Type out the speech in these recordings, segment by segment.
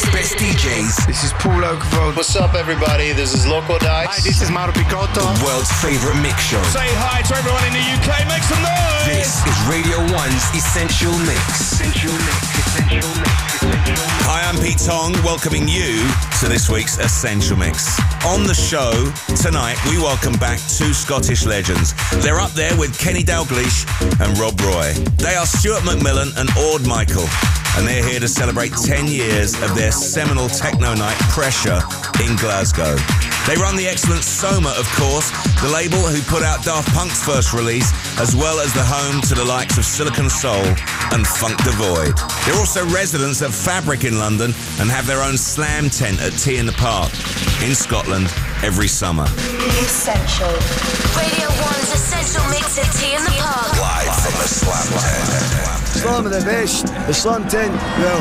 world's best DJs. This is Paul Oakenfold. What's up, everybody? This is Loco Dice. Hi, this is Mauro Picotto. The world's favorite mix show. Say hi to everyone in the UK. Make some noise. This is Radio 1's Essential Mix. Essential Mix. Essential Mix. Essential Mix. Hi, I'm Pete Tong, welcoming you to this week's Essential Mix. On the show tonight, we welcome back two Scottish legends. They're up there with Kenny Dalglish and Rob Roy. They are Stuart McMillan and Orde Meikle, and they're here to celebrate 10 years of their seminal techno night Pressure in Glasgow. They run the excellent Soma, of course, the label who put out Daft Punk's first release, as well as the home to the likes of Silicon Soul and Funk D'Void. They're also residents of Fabric in London and have their own slam tent at T in the Park in Scotland every summer. Essential. Radio 1's Essential Mix at T in the Park. Live from the slam tent. Slam are the best. The slam tent, well,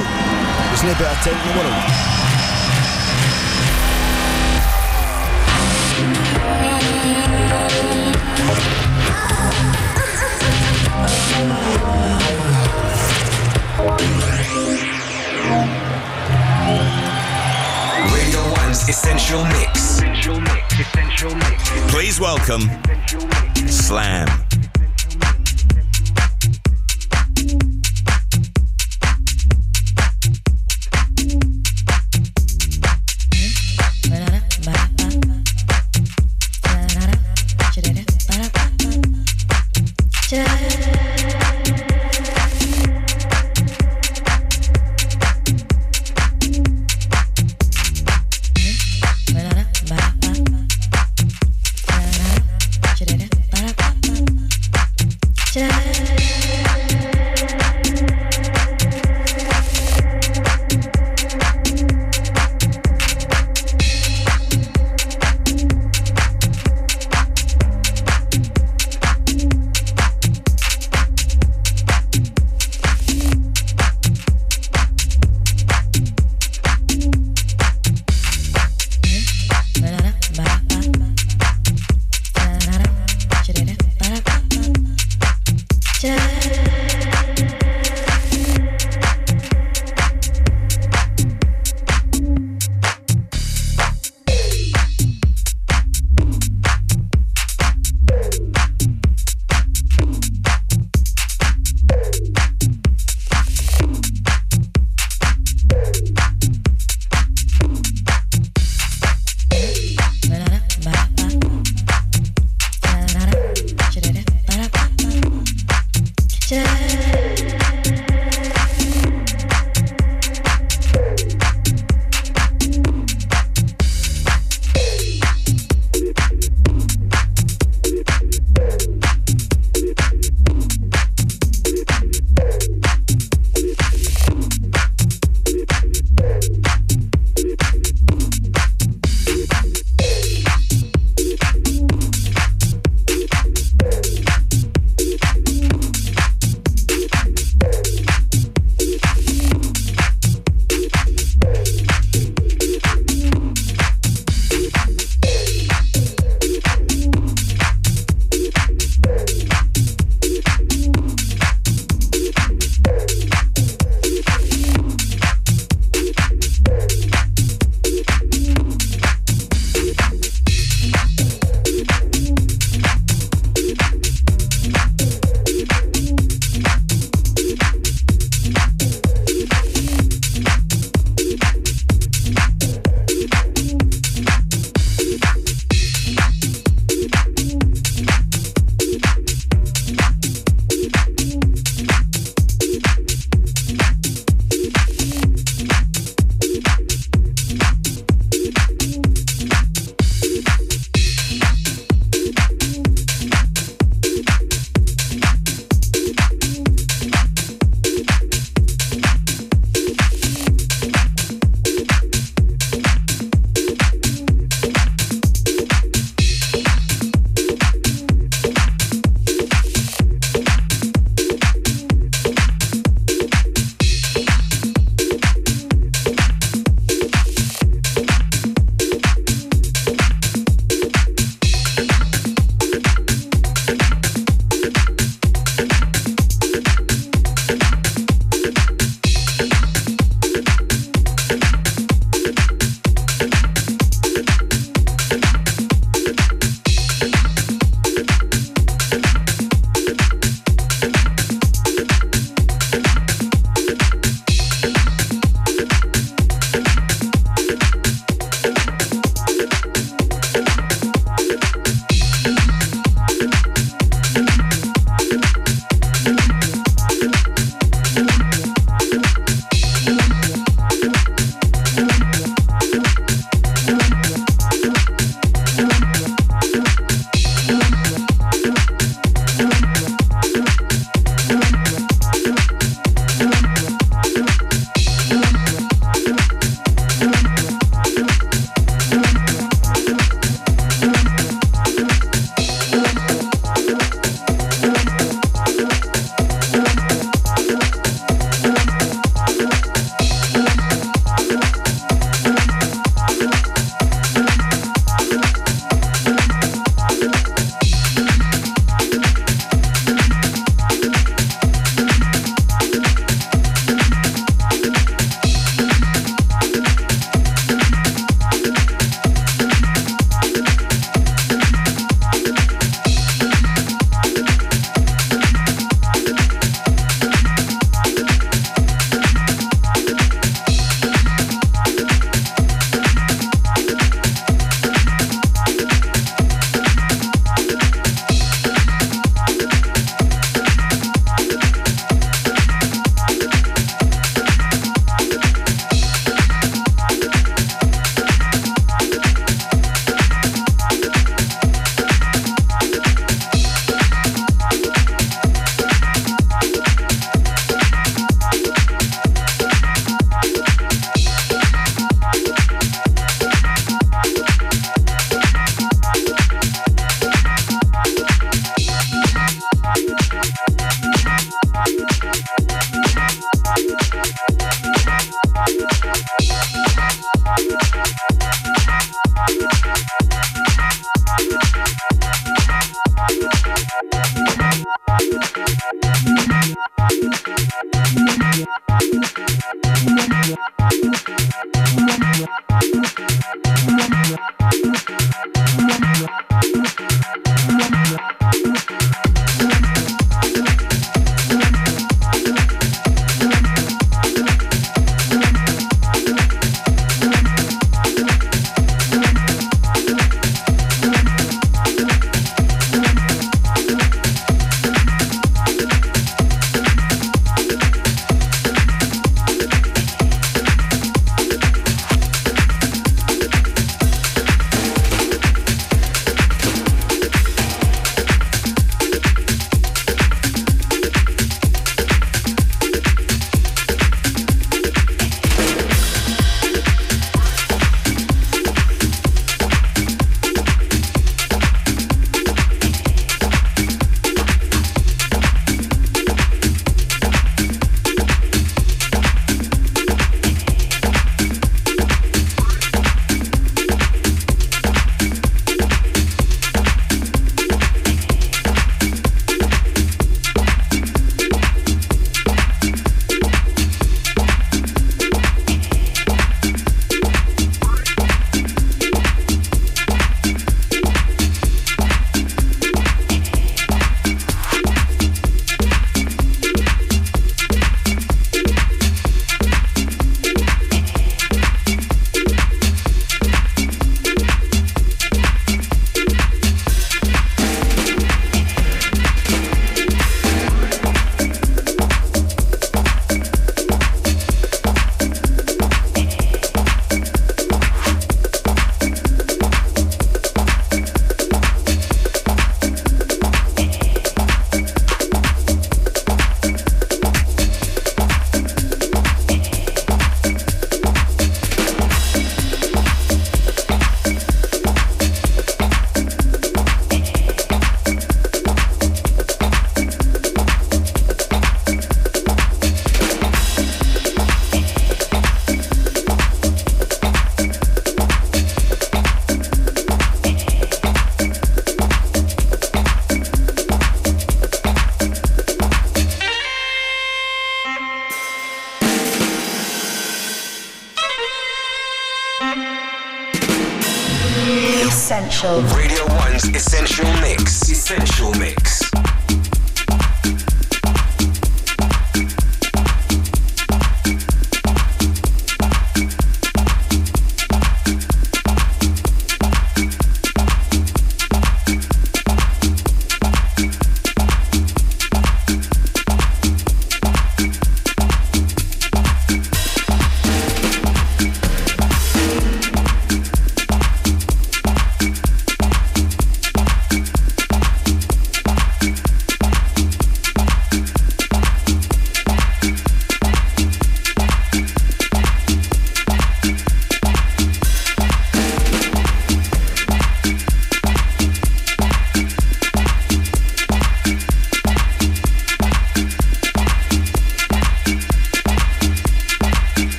there's no better tent in the world. Radio 1's Essential Mix. Essential Mix. Essential Mix. Please welcome Slam. Thank you.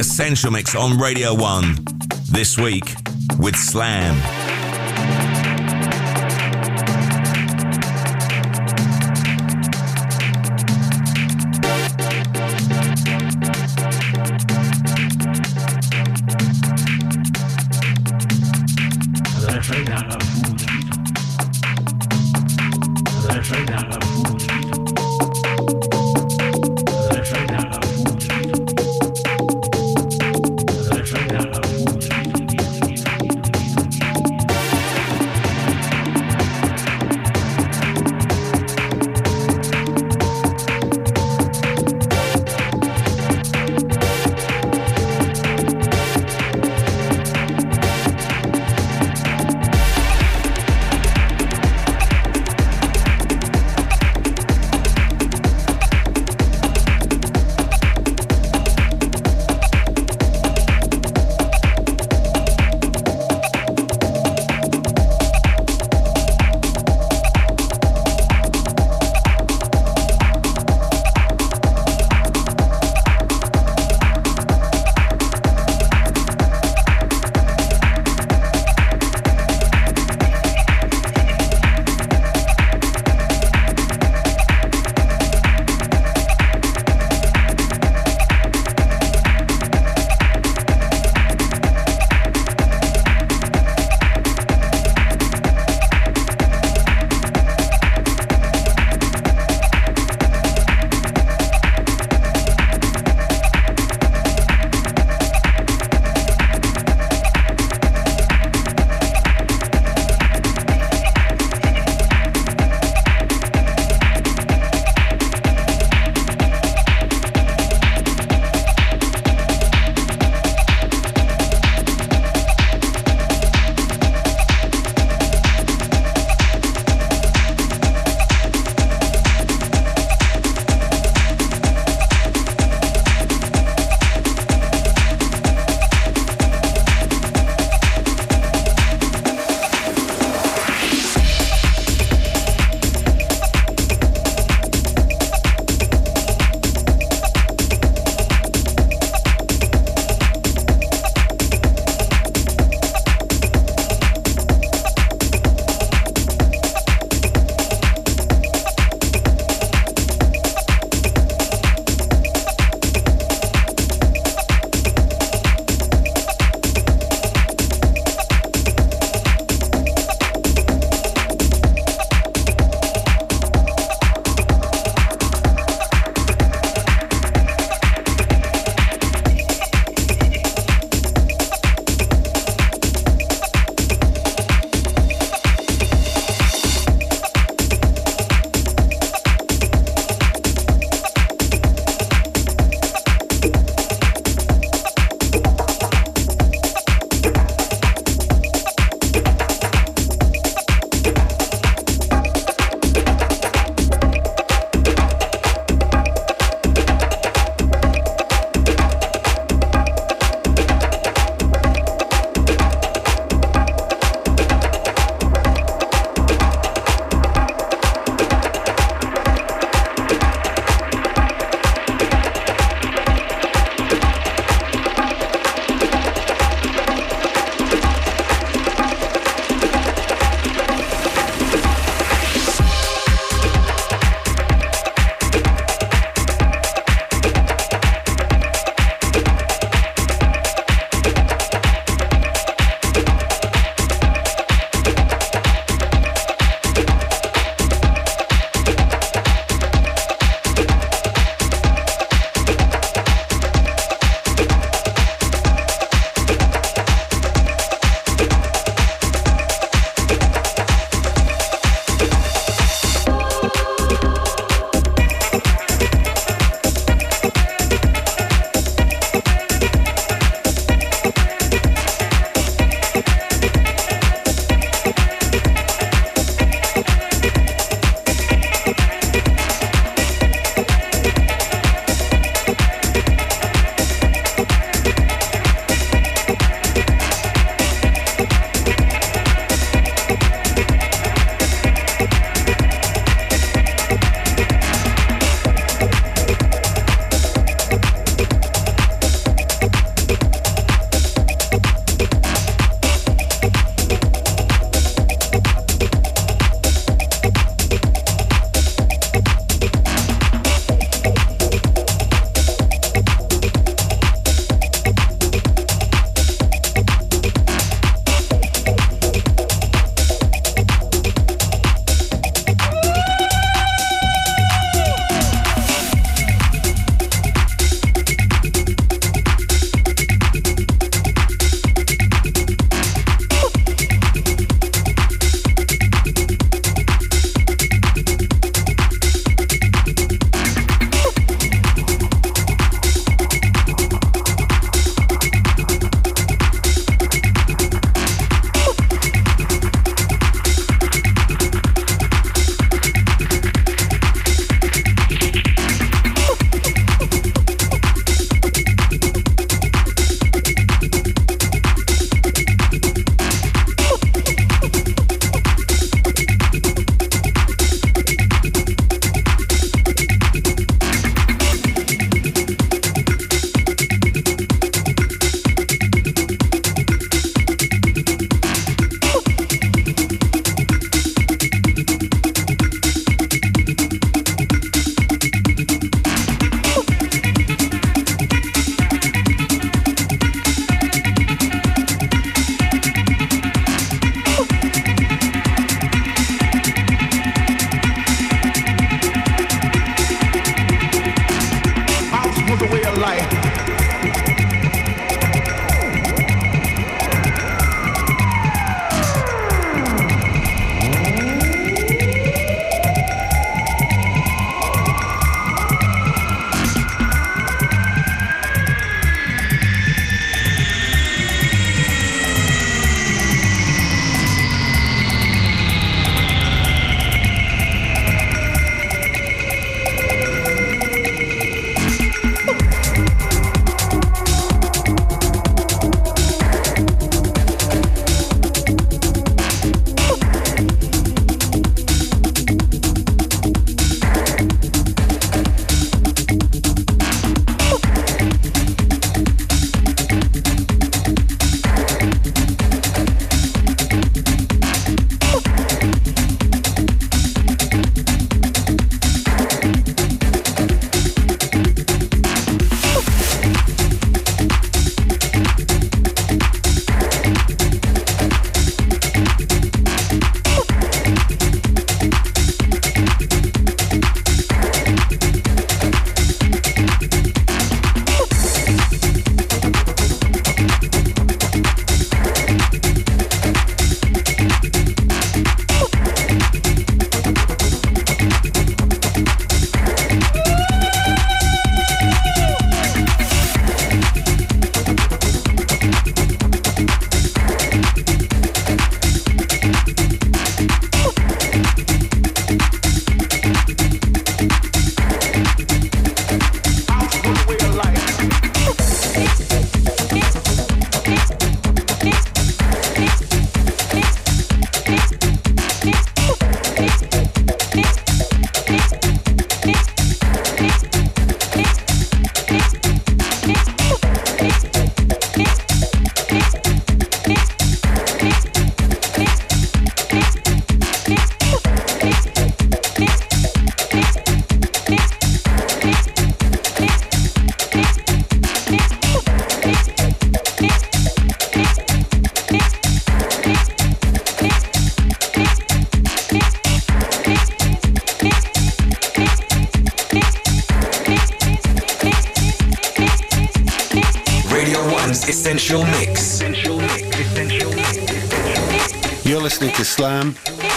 Essential Mix on Radio 1. This week with Slam.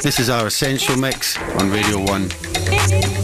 This is our Essential Mix on Radio 1.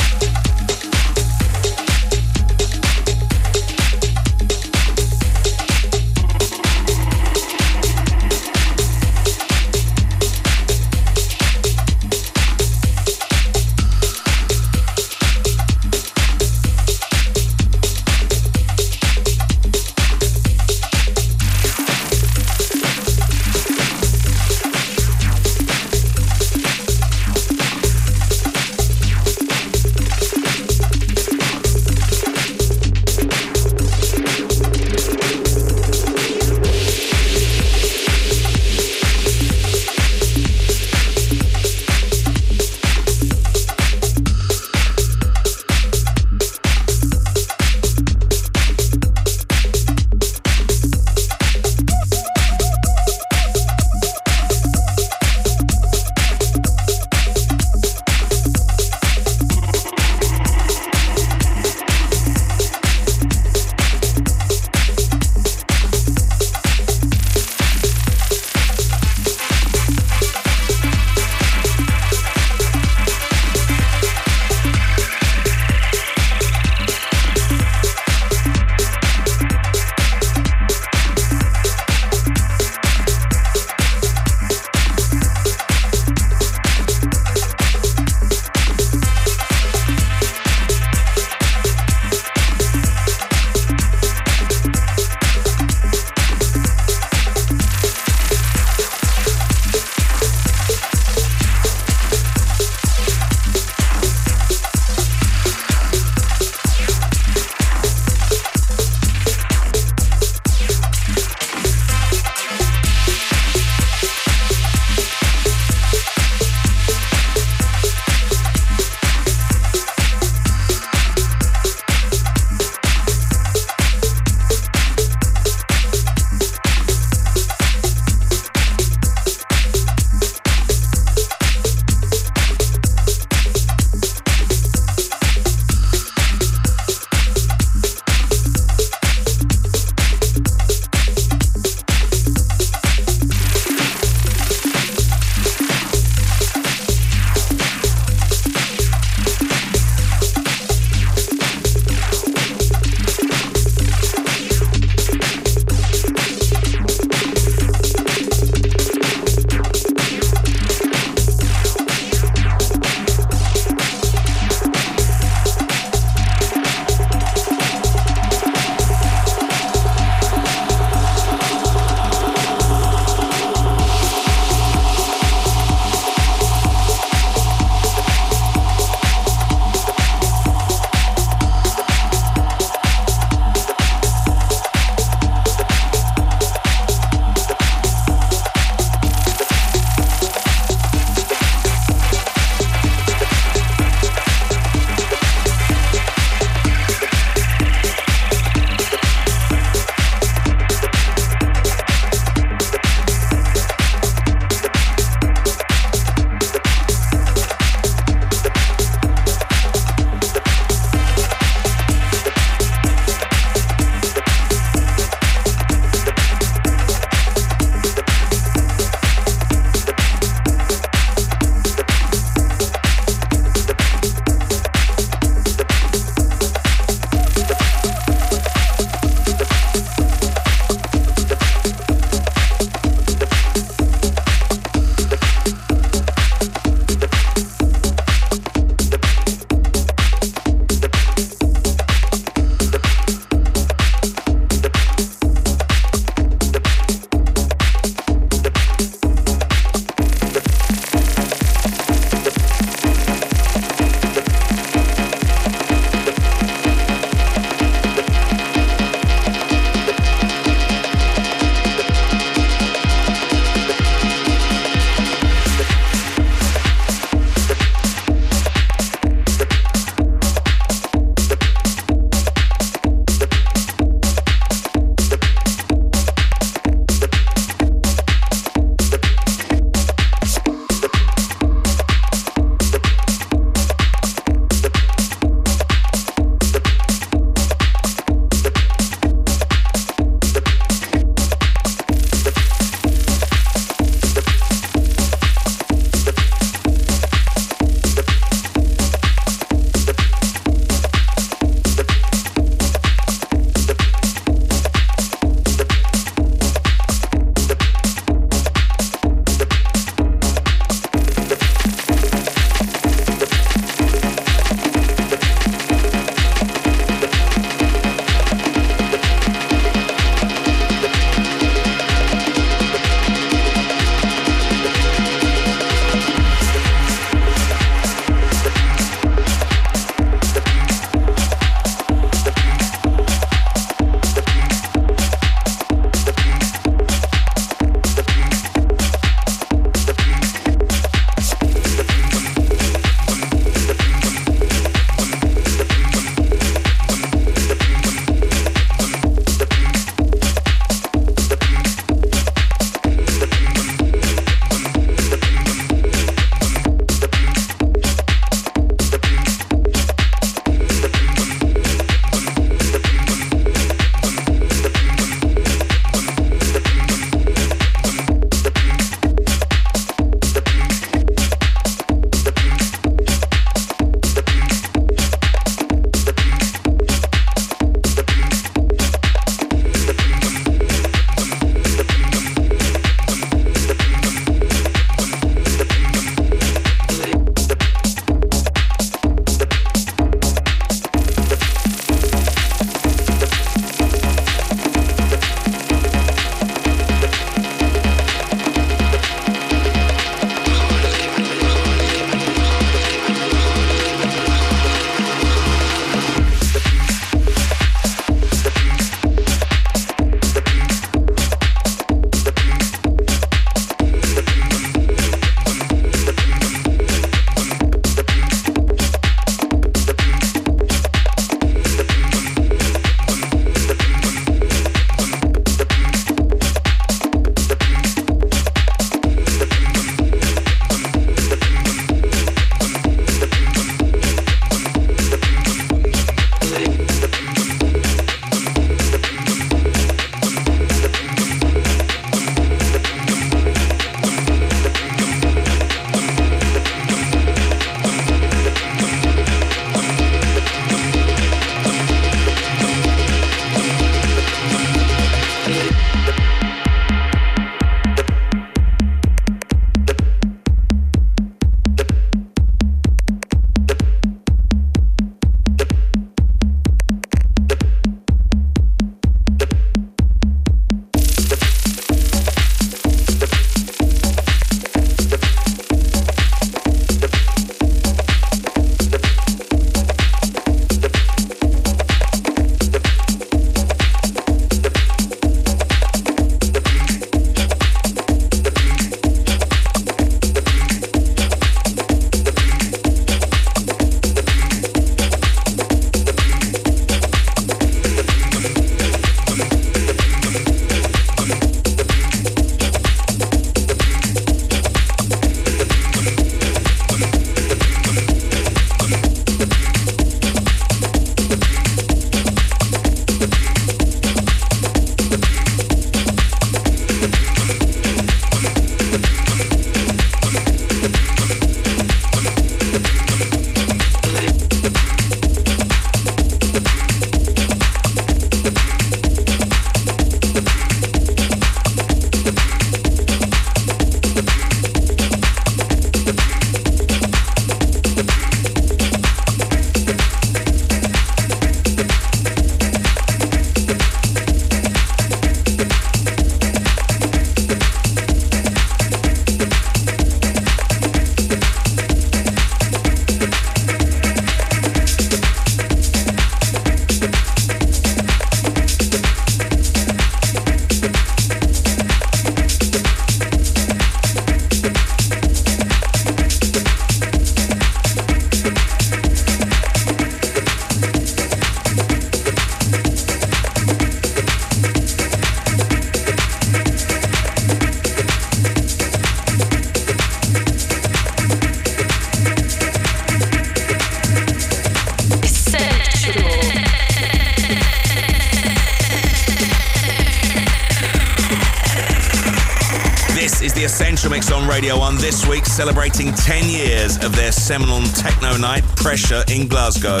Pressure, in Glasgow.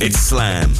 It's Slam.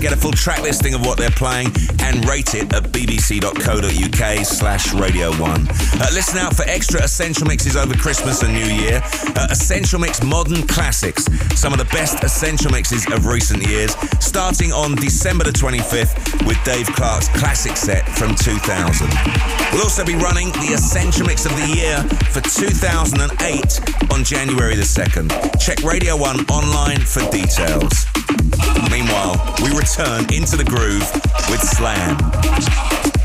Get a full track listing of what they're playing, and rate it at bbc.co.uk slash Radio 1. Uh, listen out for extra Essential Mixes over Christmas and New Year. Uh, Essential Mix Modern Classics, some of the best Essential Mixes of recent years, starting on December the 25th with Dave Clarke's classic set from 2000. We'll also be running the Essential Mix of the Year for 2008 on January the 2nd. Check Radio 1 online for details. Meanwhile, we return into the groove with Slam.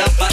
chapa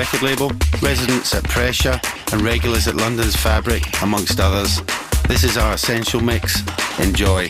record label, residents at Pressure, and regulars at London's Fabric, amongst others. This is our Essential Mix. Enjoy.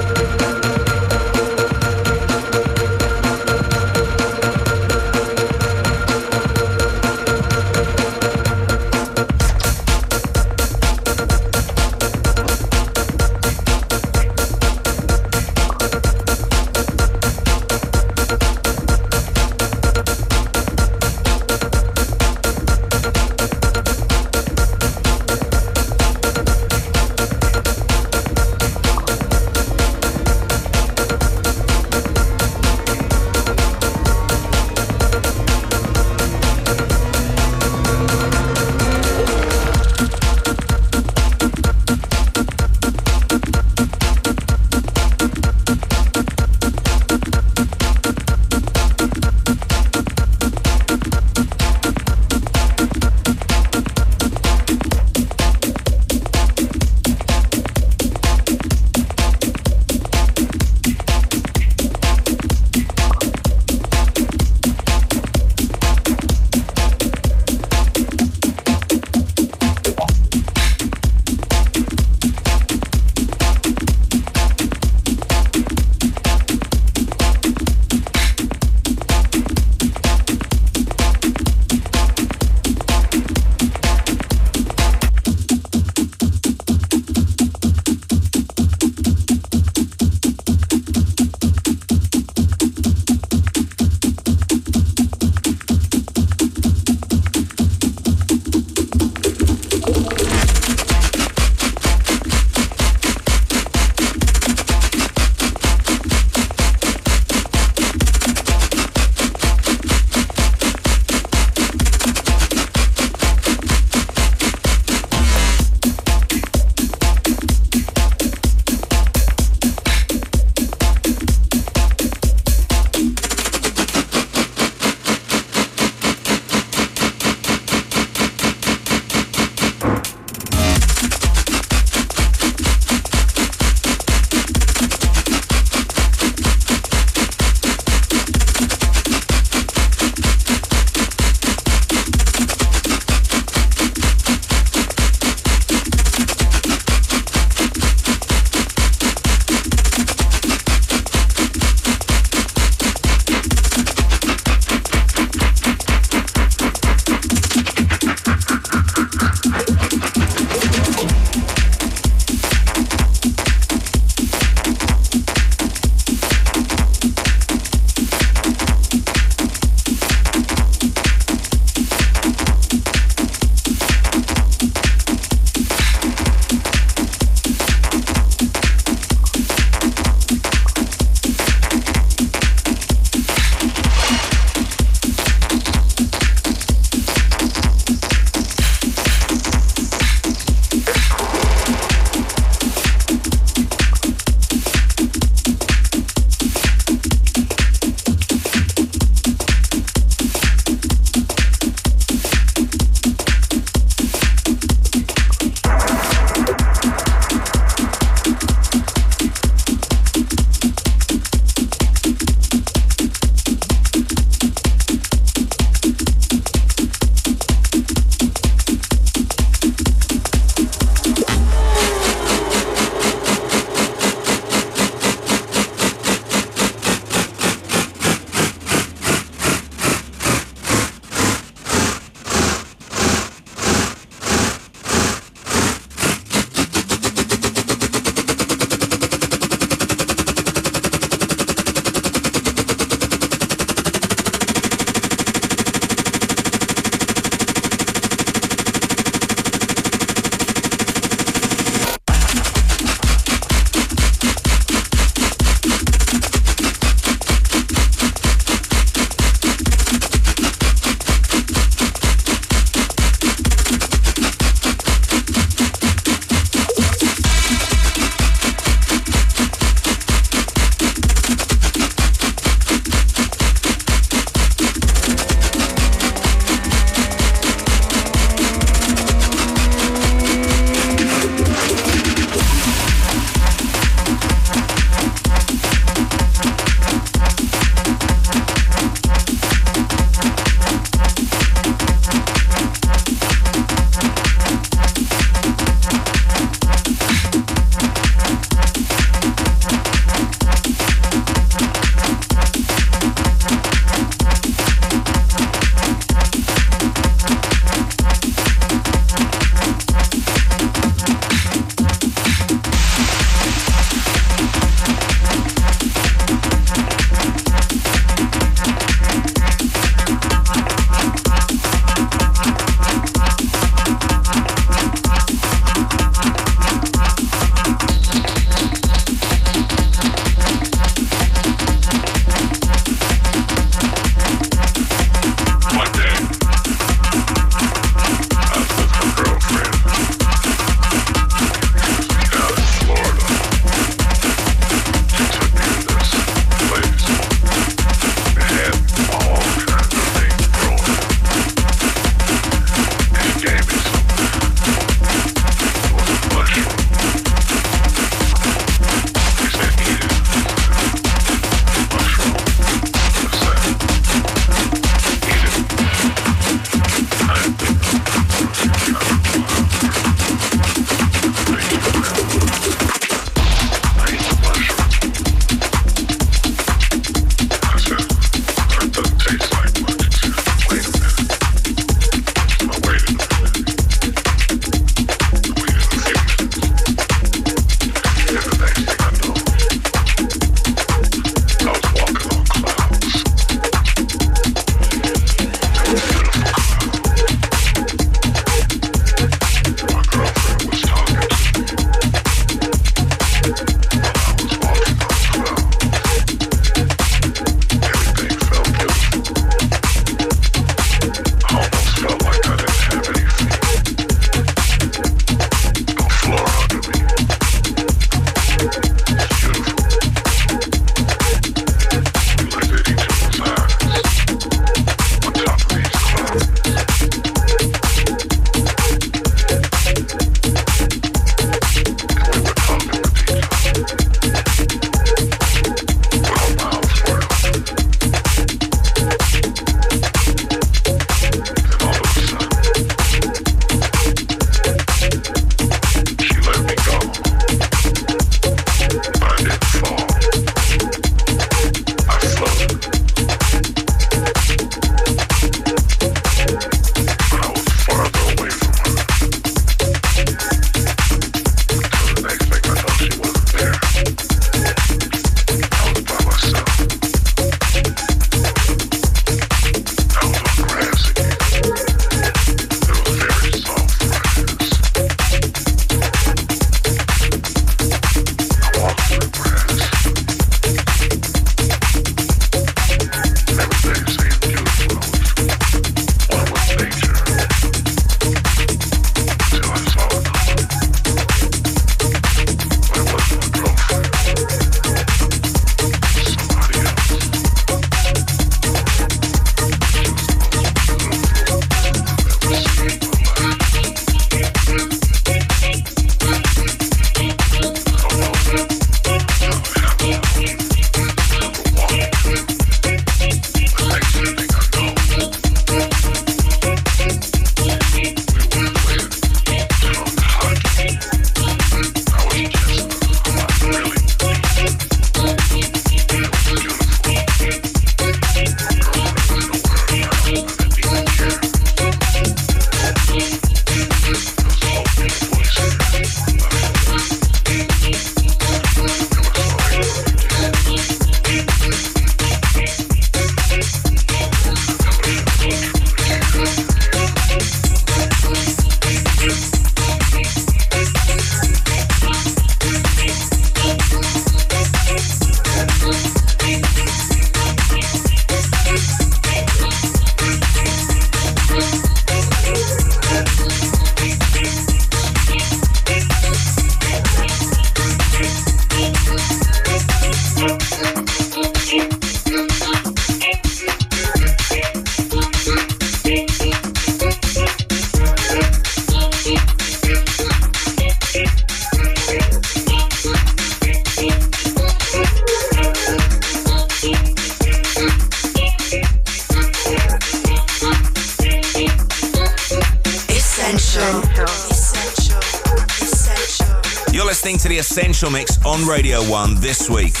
Mix on Radio 1 this week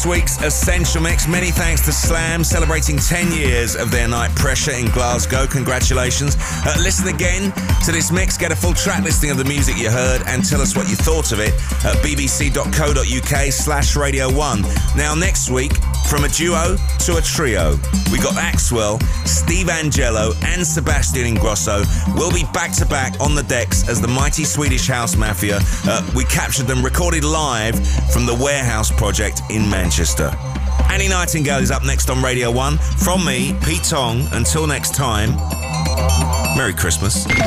this week's Essential Mix. Many thanks to Slam, celebrating 10 years of their night Pressure in Glasgow. Congratulations. Uh, listen again to this mix, get a full track listing of the music you heard, and tell us what you thought of it at bbc.co.uk slash radio 1. Now, next week, from a duo to a trio, we got Axwell, Steve Angello, and Sebastian Ingrosso. We'll be back to back on the decks as the mighty Swedish House Mafia. Uh, we captured them recorded live from the Warehouse Project in Manchester. Annie Nightingale is up next on Radio 1. From me, Pete Tong, until next time, Merry Christmas.